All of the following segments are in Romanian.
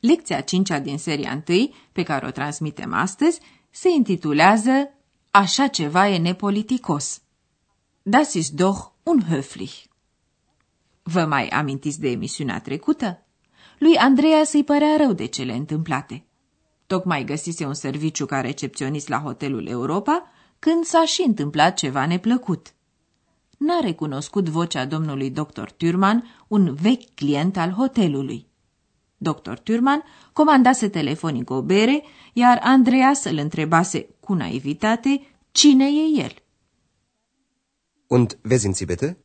Lecția 5 din seria 1, pe care o transmitem astăzi, se intitulează Așa ceva e nepoliticos. Das ist doch unhöflich. Vă mai amintiți de emisiunea trecută? Lui Andreea să-i părea rău de cele întâmplate. Tocmai găsise un serviciu ca recepționist la hotelul Europa când s-a și întâmplat ceva neplăcut. N-a recunoscut vocea domnului dr. Turman, un vechi client al hotelului. Dr. Turman comandase telefonic o bere, iar Andreas îl întrebase cu naivitate cine e el. Und wer sind Sie bitte?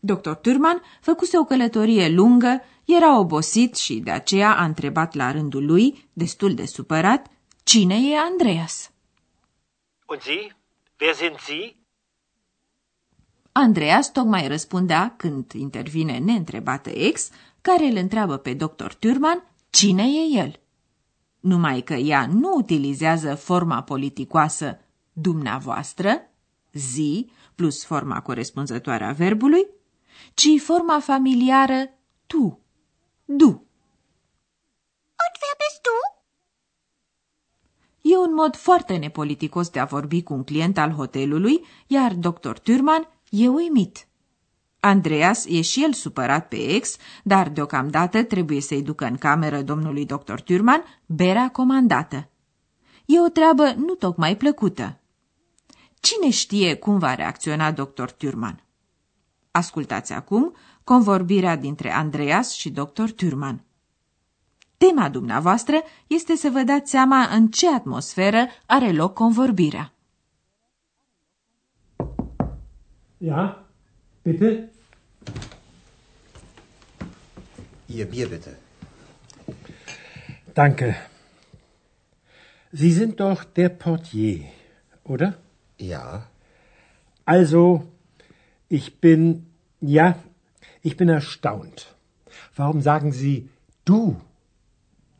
Dr. Turman făcuse o călătorie lungă, era obosit și de aceea a întrebat la rândul lui, destul de supărat, cine e Andreas. Und Sie? Wer sind Sie? Andreas tocmai răspundea, când intervine neîntrebată ex, care îl întreabă pe dr. Turman cine e el. Numai că ea nu utilizează forma politicoasă dumneavoastră, zi, plus forma corespunzătoare a verbului, ci forma familiară tu, du. Und wer bist du? E un mod foarte nepoliticos de a vorbi cu un client al hotelului, iar dr. Turman e uimit. Andreas e și el supărat pe ex, dar deocamdată trebuie să-i ducă în cameră domnului dr. Turman berea comandată. E o treabă nu tocmai plăcută. Cine știe cum va reacționa dr. Turman? Ascultați acum convorbirea dintre Andreas și dr. Turman. Tema dumneavoastră este să vă dați seama în ce atmosferă are loc convorbirea. Ja, bitte? Ihr Bier bitte. Danke. Sie sind doch der Portier, oder? Ja. Also, ich bin, ja, ich bin erstaunt. Warum sagen Sie du?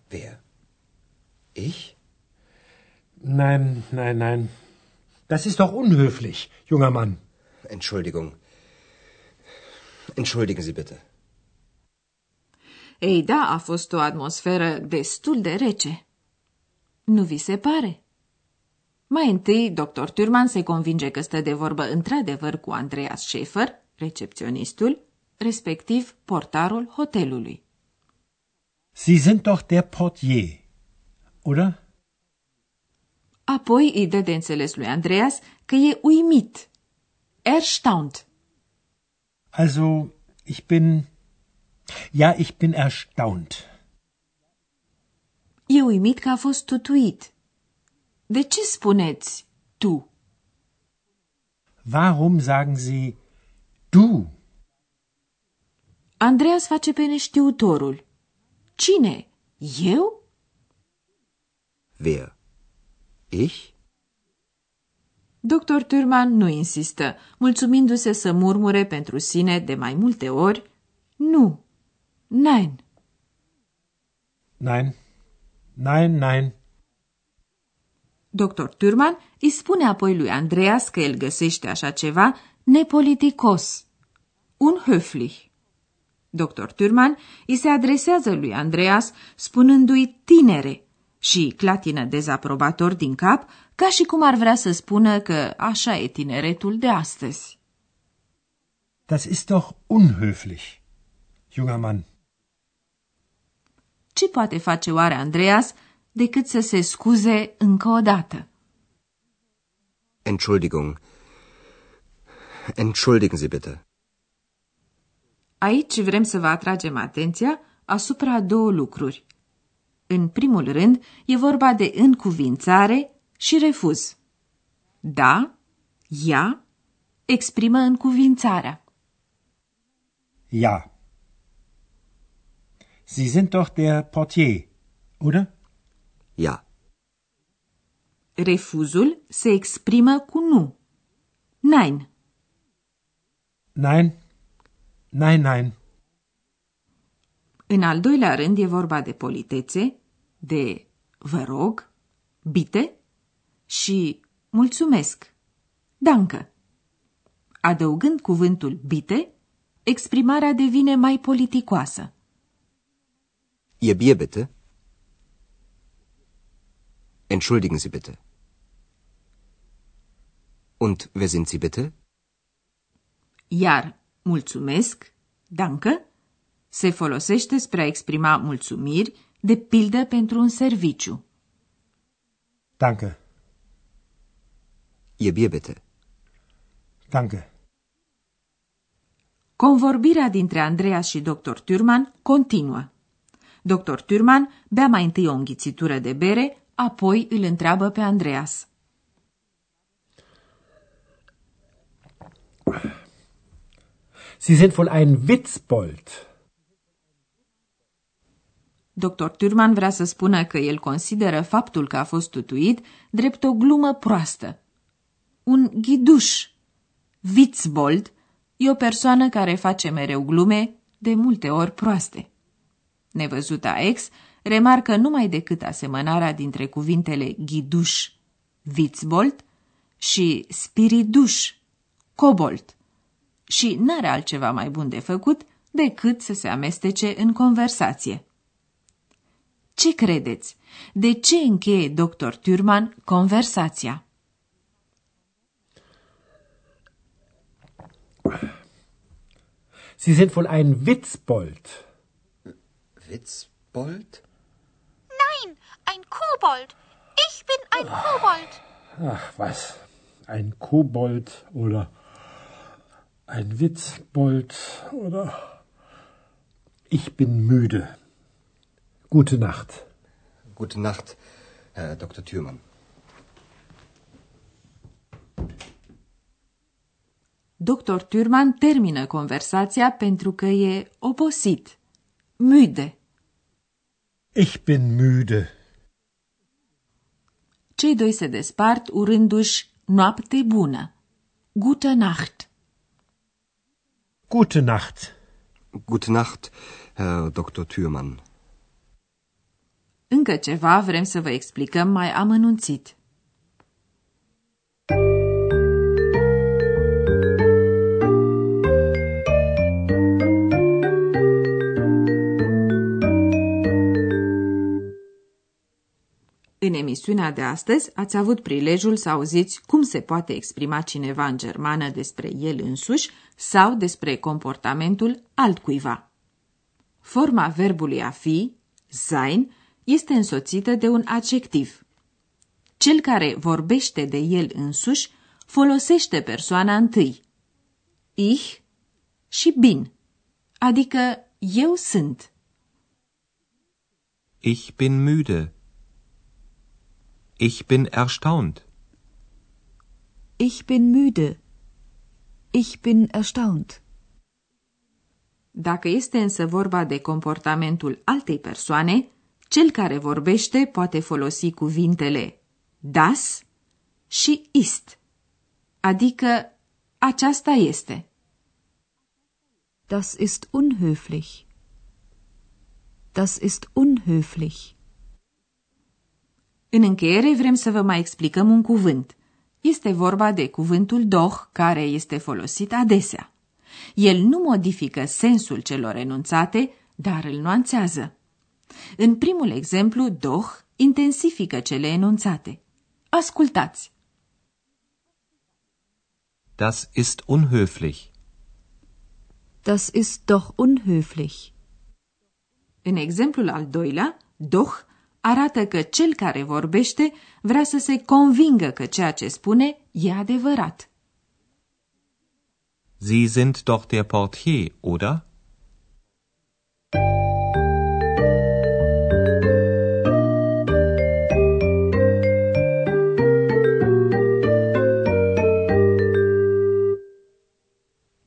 Wer? Ich? Nein, nein, nein. Das ist doch unhöflich, junger Mann. Entschuldigung. Entschuldigen Sie bitte. Ei da, a fost o atmosferă destul de rece. Nu vi se pare? Mai întâi, dr. Turman se convinge că stă de vorbă într-adevăr cu Andreas Schaefer, recepționistul, respectiv portarul hotelului. Sie sind doch der Portier, oder? Apoi îi dă de înțeles lui Andreas că e uimit. Erstaunt. Also, ich bin. Ja, ich bin erstaunt. E uimit că a fost tutuit. De ce spuneți tu? Warum sagen Sie du? Andreas face pe neștiutorul. Cine? Eu? Wer? Ich? Dr. Turman nu insistă, mulțumindu-se să murmure pentru sine de mai multe ori Nu. Nein. Nein. Nein, nein. Dr. Turman îi spune apoi lui Andreas că el găsește așa ceva nepoliticos, unhöflich. Dr. Turman îi se adresează lui Andreas spunându-i tinere și clatină dezaprobator din cap, ca și cum ar vrea să spună că așa e tineretul de astăzi. Das ist doch unhöflich, junger Mann. Ce poate face oare Andreas decât să se scuze încă o dată? Entschuldigung. Entschuldigen Sie bitte. Aici vrem să vă atragem atenția asupra două lucruri. În primul rând, e vorba de încuvințare și refuz. Da, ea, exprimă încuvințarea. Ja. Sie sind doch der Portier, oder? Ja. Refuzul se exprimă cu nu. Nein. Nein. Nein, nein. În al doilea rând e vorba de politețe, de vă rog, bite și mulțumesc, dancă. Adăugând cuvântul bite, exprimarea devine mai politicoasă. Ihr Bier bitte? Entschuldigen Sie bitte. Und wer sind Sie bitte? Iar mulțumesc, dancă, se folosește spre a exprima mulțumiri, de pildă pentru un serviciu. Danke. Ihr Bier bitte. Danke. Convorbirea dintre Andreas și dr. Turman continuă. Dr. Turman bea mai întâi o înghițitură de bere, apoi îl întreabă pe Andreas. Sie sind wohl ein Witzbold. Dr. Turman vrea să spună că el consideră faptul că a fost tutuit drept o glumă proastă. Un ghiduș. Witzbold e o persoană care face mereu glume, de multe ori proaste. Nevăzuta ex remarcă numai decât asemănarea dintre cuvintele ghiduș, Witzbold și spiriduș, cobolt, și n-are altceva mai bun de făcut decât să se amestece în conversație. Ce credeți? De ce încheie dr. Turman conversația? Sie sind wohl ein Witzbold. Witzbold? Nein, ein Kobold. Ich bin ein Kobold. Ach, was? Ein Kobold oder ein Witzbold oder... Ich bin müde. Gute Nacht. Gute Nacht, Herr Dr. Thürmann. Dr. Turman termină conversația pentru că e obosit, müde. Ich bin müde. Cei doi se despart urându-și noapte bună. Gute Nacht! Gute Nacht. Gute Nacht, Herr Dr. Thürmann. Încă ceva vrem să vă explicăm mai amănunțit. În emisiunea de astăzi ați avut prilejul să auziți cum se poate exprima cineva în germană despre el însuși sau despre comportamentul altcuiva. Forma verbului a fi, sein, este însoțită de un adjectiv. Cel care vorbește de el însuși folosește persoana întâi. Ich și bin, adică eu sunt. Ich bin müde. Ich bin erstaunt. Ich bin müde. Ich bin erstaunt. Dacă este însă vorba de comportamentul altei persoane, cel care vorbește poate folosi cuvintele das și ist, adică aceasta este. Das ist unhöflich. Das ist unhöflich. În încheiere vrem să vă mai explicăm un cuvânt. Este vorba de cuvântul doch, care este folosit adesea. El nu modifică sensul celor enunțate, dar îl nuanțează. În primul exemplu, doch intensifică cele enunțate. Ascultați! Das ist unhöflich. Das ist doch unhöflich. În exemplul al doilea, doch arată că cel care vorbește vrea să se convingă că ceea ce spune e adevărat. Sie sind doch der Portier, oder?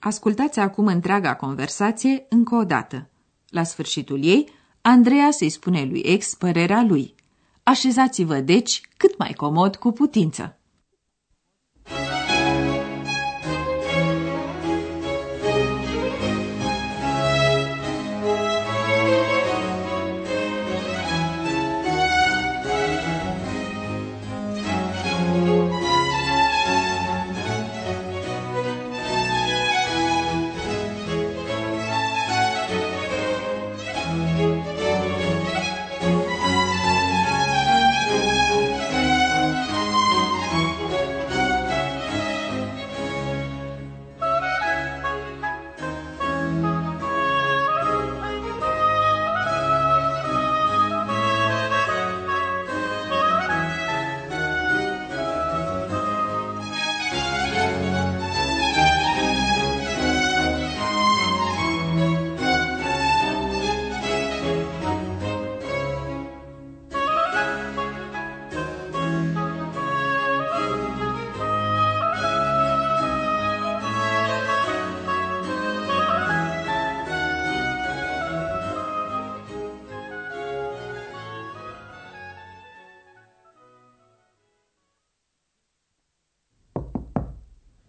Ascultați acum întreaga conversație încă o dată. La sfârșitul ei, Andreea să-i spune lui ex părerea lui. Așezați-vă, deci, cât mai comod cu putință.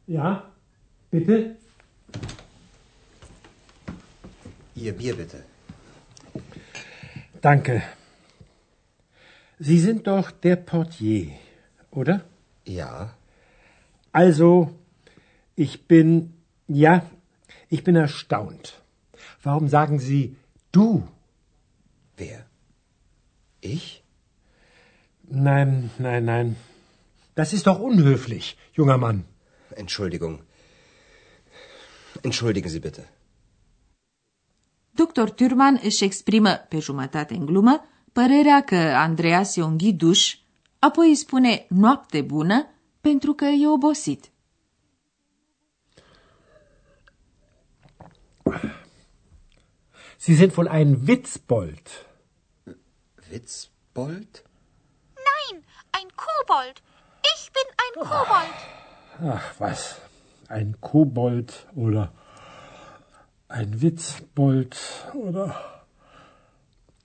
Ja, bitte? Ihr Bier bitte. Danke. Sie sind doch der Portier, oder? Ja. Also, ich bin, ja, ich bin erstaunt. Warum sagen Sie du? Wer? Ich? Nein, nein, nein. Das ist doch unhöflich, junger Mann. Entschuldigung. Entschuldigen Sie bitte. Dr. Turman își exprimă, pe jumătate în glumă, părerea că Andreas e un ghiduș, apoi îi spune noapte bună pentru că e obosit. Sie sind wohl ein Witzbold. Witzbold? Nein, ein Kobold. Ich bin ein Kobold. Ach was, ein Kobold oder ein Witzbold oder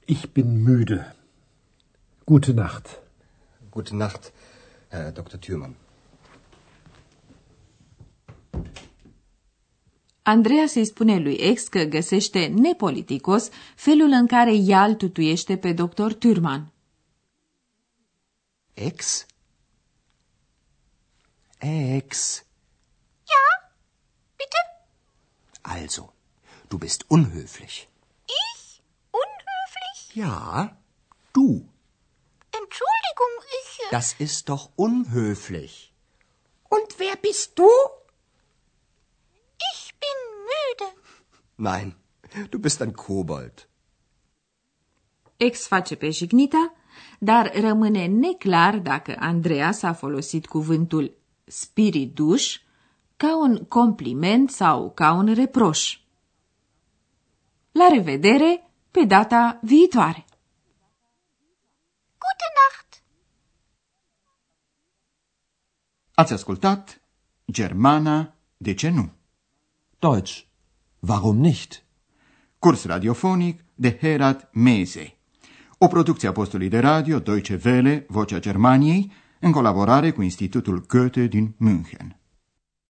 ich bin müde. Gute Nacht. Gute Nacht, Herr Dr. Thürmann. Andreea se spune lui ex că găsește nepoliticos felul în care ea îl tutuiește pe doctor Turman. Ex? Ex. Ja, bitte? Also, du bist unhöflich. Ich? Unhöflich? Ja, du. Entschuldigung, ich. äh, Das ist doch unhöflich. Und wer bist du? Ich bin müde. Nein, du bist ein Kobold. Ex face pe jignita, dar rămâne neclar dacă Andreea s-a folosit cuvântul spiriduș ca un compliment sau ca un reproș. La revedere pe data viitoare! Gute Nacht. Ați ascultat Germana, de ce nu? Deutsch. Warum nicht? Curs radiofonic de Herat Mese. O producție a postului de radio Deutsche Welle, Vocea Germaniei, în colaborare cu Institutul Goethe din München.